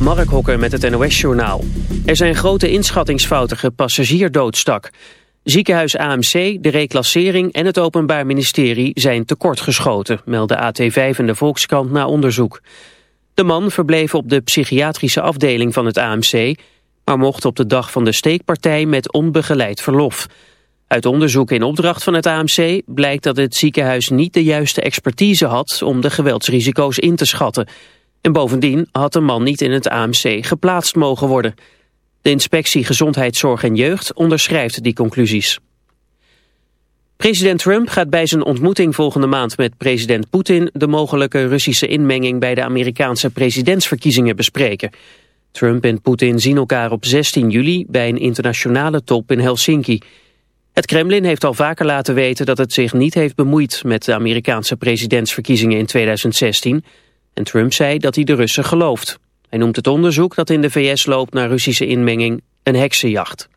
Mark Hokker met het NOS-journaal. Er zijn grote inschattingsfouten gepassagierdoodstak. Ziekenhuis AMC, de reclassering en het Openbaar Ministerie zijn tekortgeschoten, melden AT5 en de Volkskrant na onderzoek. De man verbleef op de psychiatrische afdeling van het AMC, maar mocht op de dag van de steekpartij met onbegeleid verlof. Uit onderzoek in opdracht van het AMC blijkt dat het ziekenhuis niet de juiste expertise had om de geweldsrisico's in te schatten. En bovendien had de man niet in het AMC geplaatst mogen worden. De inspectie Gezondheidszorg en Jeugd onderschrijft die conclusies. President Trump gaat bij zijn ontmoeting volgende maand met president Poetin de mogelijke Russische inmenging bij de Amerikaanse presidentsverkiezingen bespreken. Trump en Poetin zien elkaar op 16 juli bij een internationale top in Helsinki. Het Kremlin heeft al vaker laten weten dat het zich niet heeft bemoeid met de Amerikaanse presidentsverkiezingen in 2016. En Trump zei dat hij de Russen gelooft. Hij noemt het onderzoek dat in de VS loopt naar Russische inmenging een heksenjacht.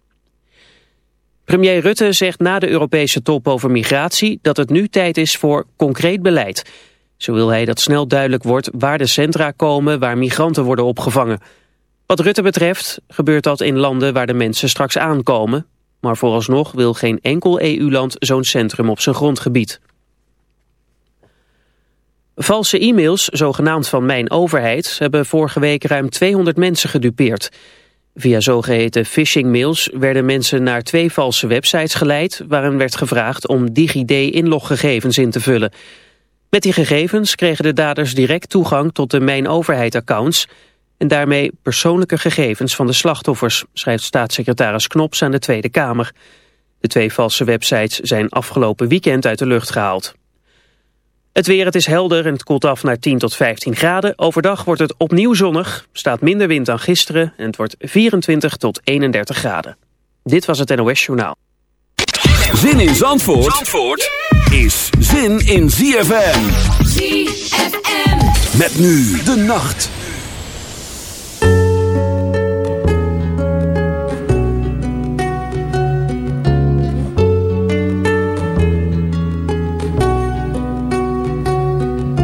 Premier Rutte zegt na de Europese top over migratie dat het nu tijd is voor concreet beleid. Zo wil hij dat snel duidelijk wordt waar de centra komen waar migranten worden opgevangen. Wat Rutte betreft gebeurt dat in landen waar de mensen straks aankomen. Maar vooralsnog wil geen enkel EU-land zo'n centrum op zijn grondgebied. Valse e-mails, zogenaamd van Mijn Overheid, hebben vorige week ruim 200 mensen gedupeerd. Via zogeheten phishing-mails werden mensen naar twee valse websites geleid... waarin werd gevraagd om DigiD-inloggegevens in te vullen. Met die gegevens kregen de daders direct toegang tot de Mijn Overheid-accounts... en daarmee persoonlijke gegevens van de slachtoffers... schrijft staatssecretaris Knops aan de Tweede Kamer. De twee valse websites zijn afgelopen weekend uit de lucht gehaald. Het weer, het is helder en het koelt af naar 10 tot 15 graden. Overdag wordt het opnieuw zonnig, staat minder wind dan gisteren... en het wordt 24 tot 31 graden. Dit was het NOS Journaal. Zin in Zandvoort, Zandvoort is zin in ZFM. ZFM. Met nu de nacht.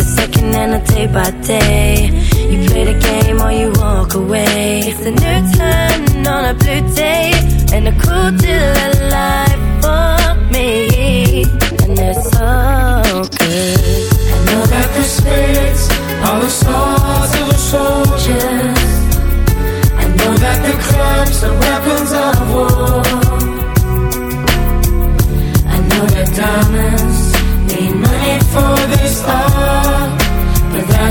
after second, and a day by day. You play the game or you walk away. It's a new turn on a blue day and a cool deal of life for me. And it's so good. I know that the spirits are the stars of the soldiers. I know that the clubs are weapons of war. I know that diamonds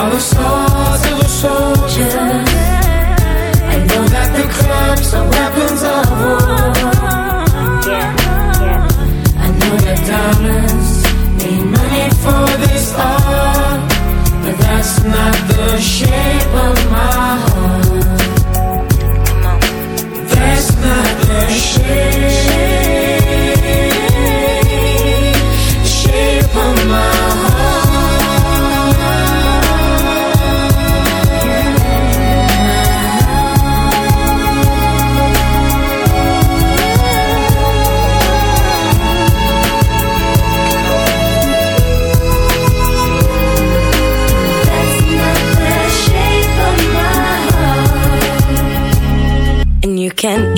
are the stars of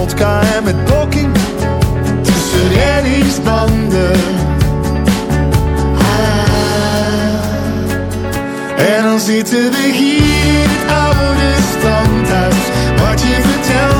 en met blokking tussen reddingsbanden. Ah. En dan zitten we hier, het oude standhuis, wat je vertelt.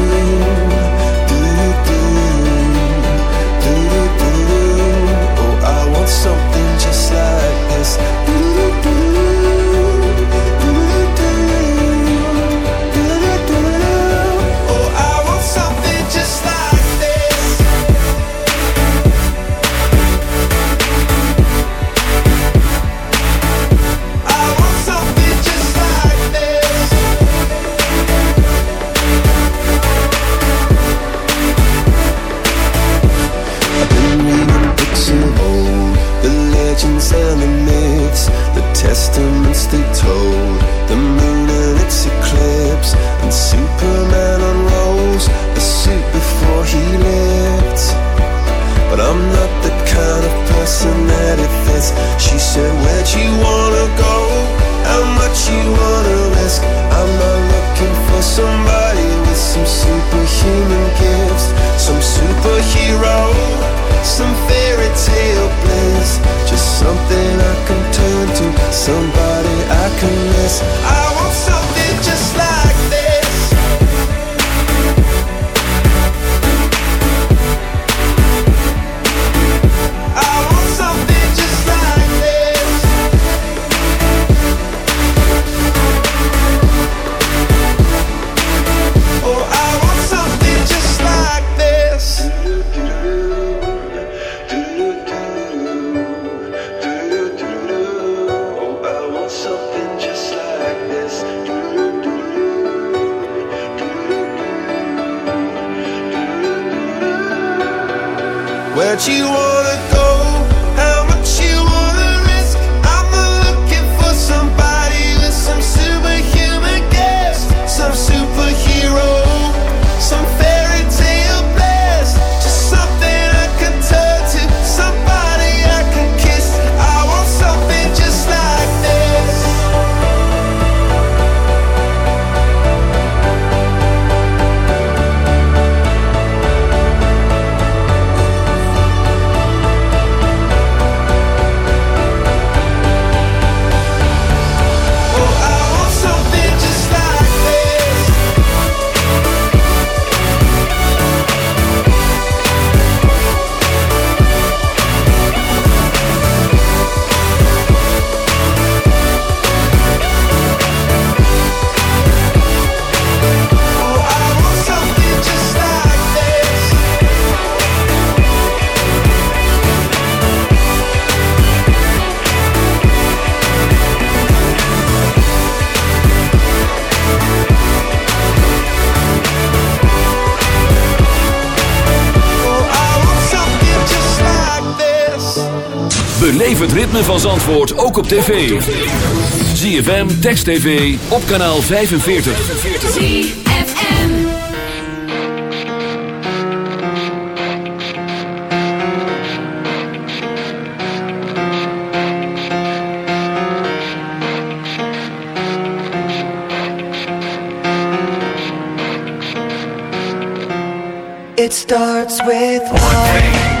Ritme van Zandvoort ook op tv. ZFM, Text TV, op kanaal 45. ZFM. It starts with One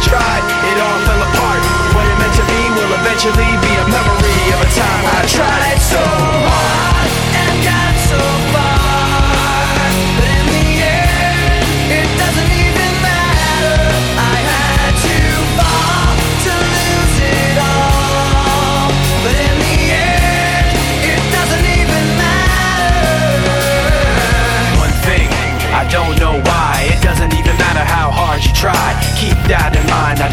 tried, it all fell apart. What it meant to be will eventually be a memory of a time I tried so hard and got so far. But in the end, it doesn't even matter. I had to fall to lose it all. But in the end, it doesn't even matter. One thing, I don't know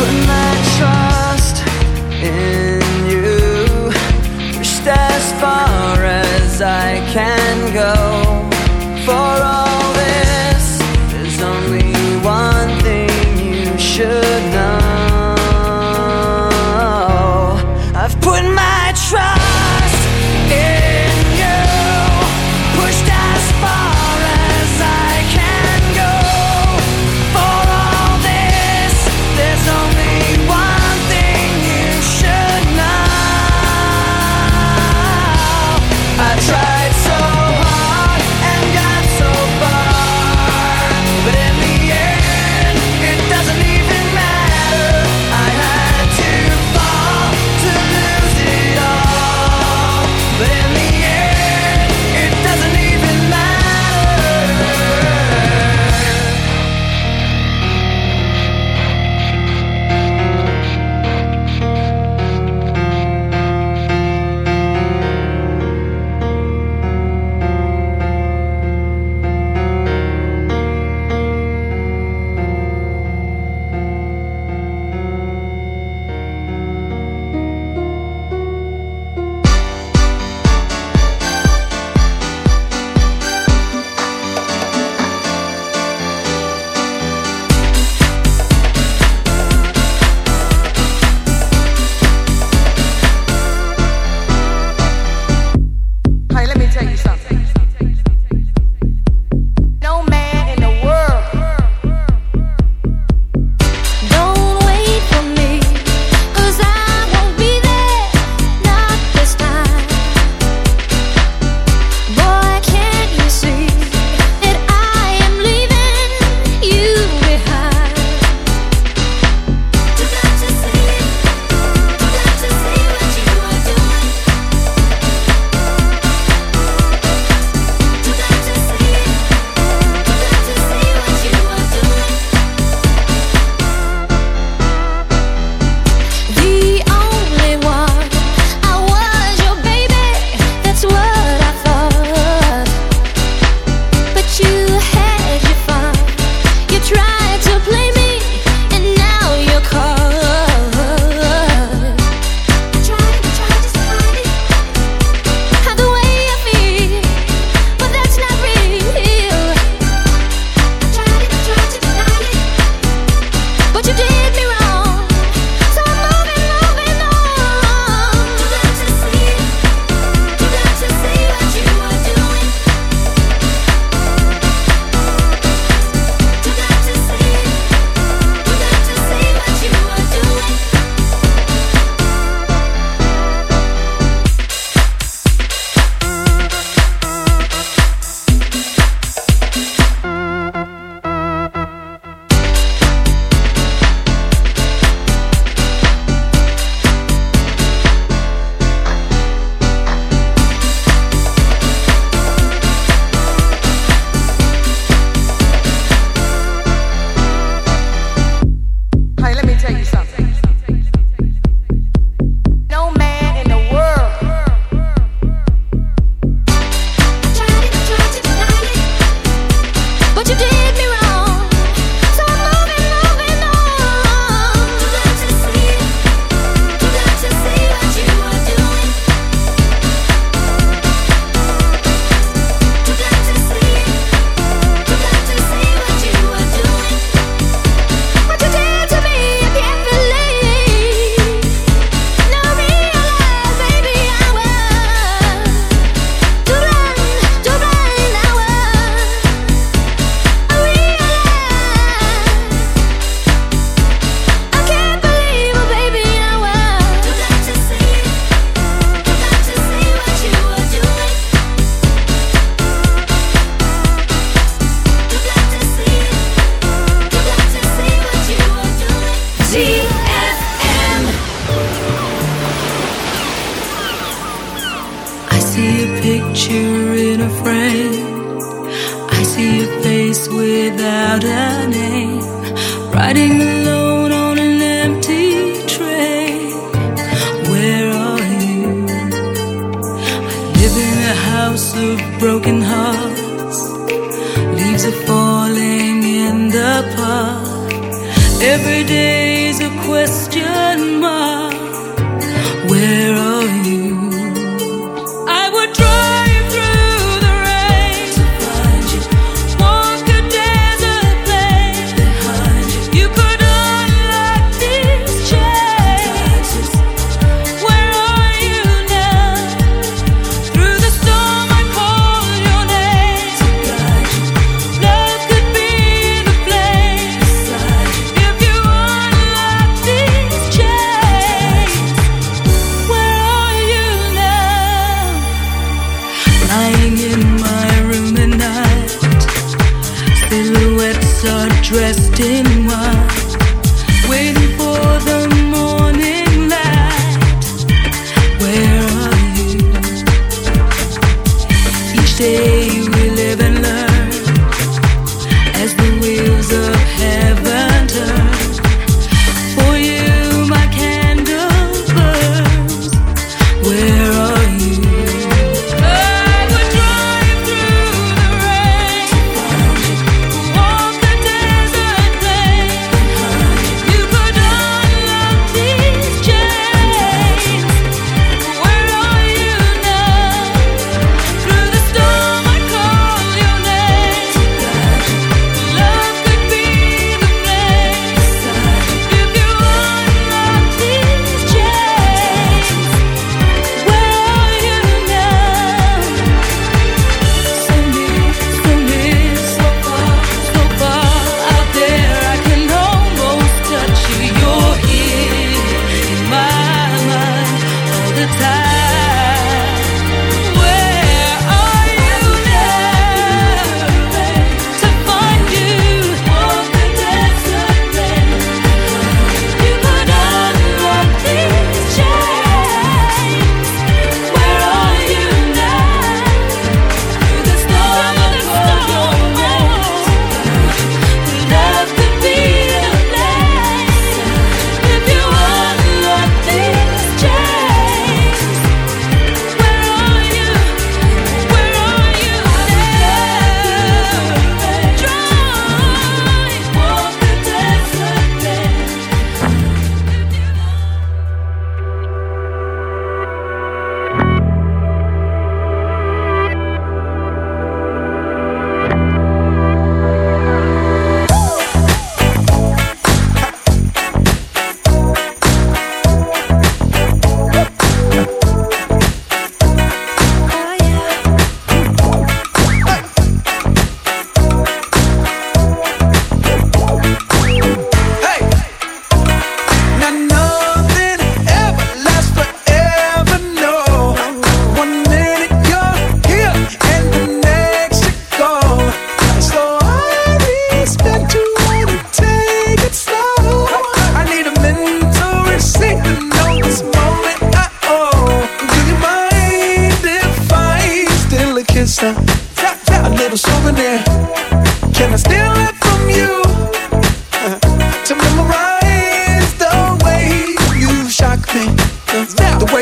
I've put Riding alone on an empty train. Where are you? I live in a house of broken hearts. Leaves are falling in the park. Every day is a question mark.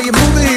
You move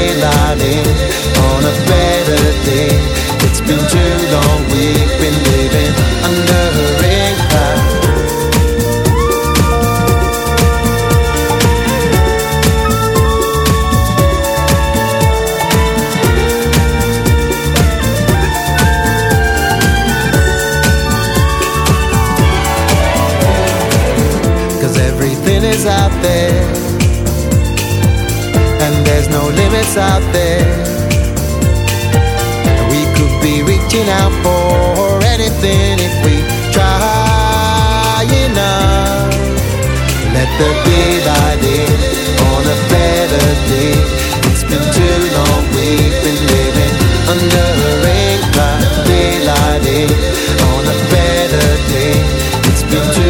daylighting on a better day. It's been too long, we've been living under a what's out there. We could be reaching out for anything if we try enough. Let the day by day on a better day. It's been too long we've been living under a rain cloud, daylight day on a better day. It's been too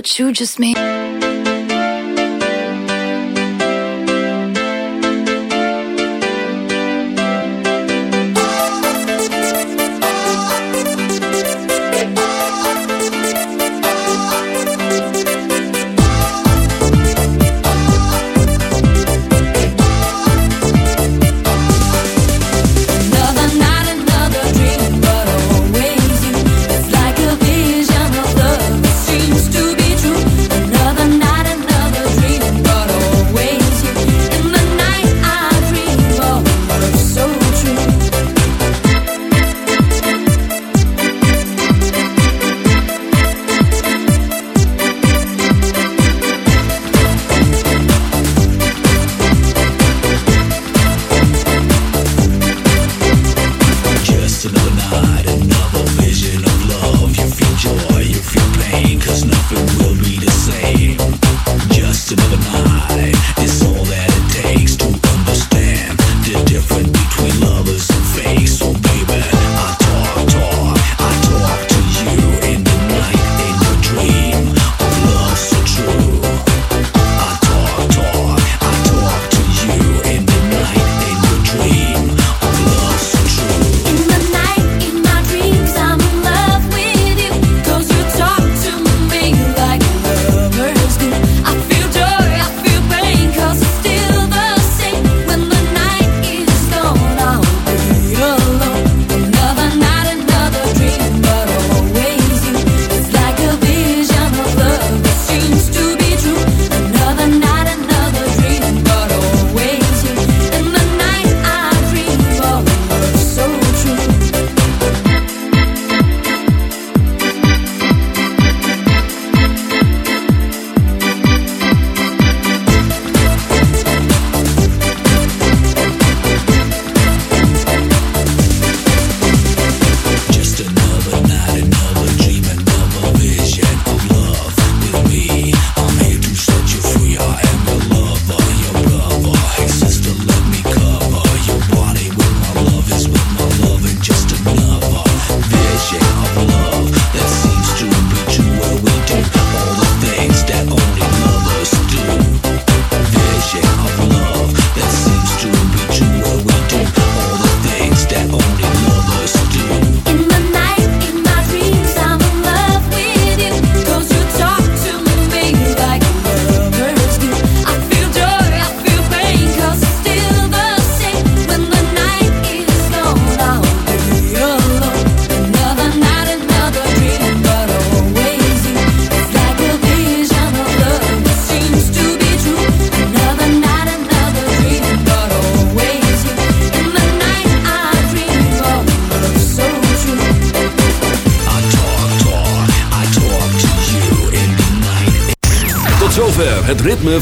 what you just made.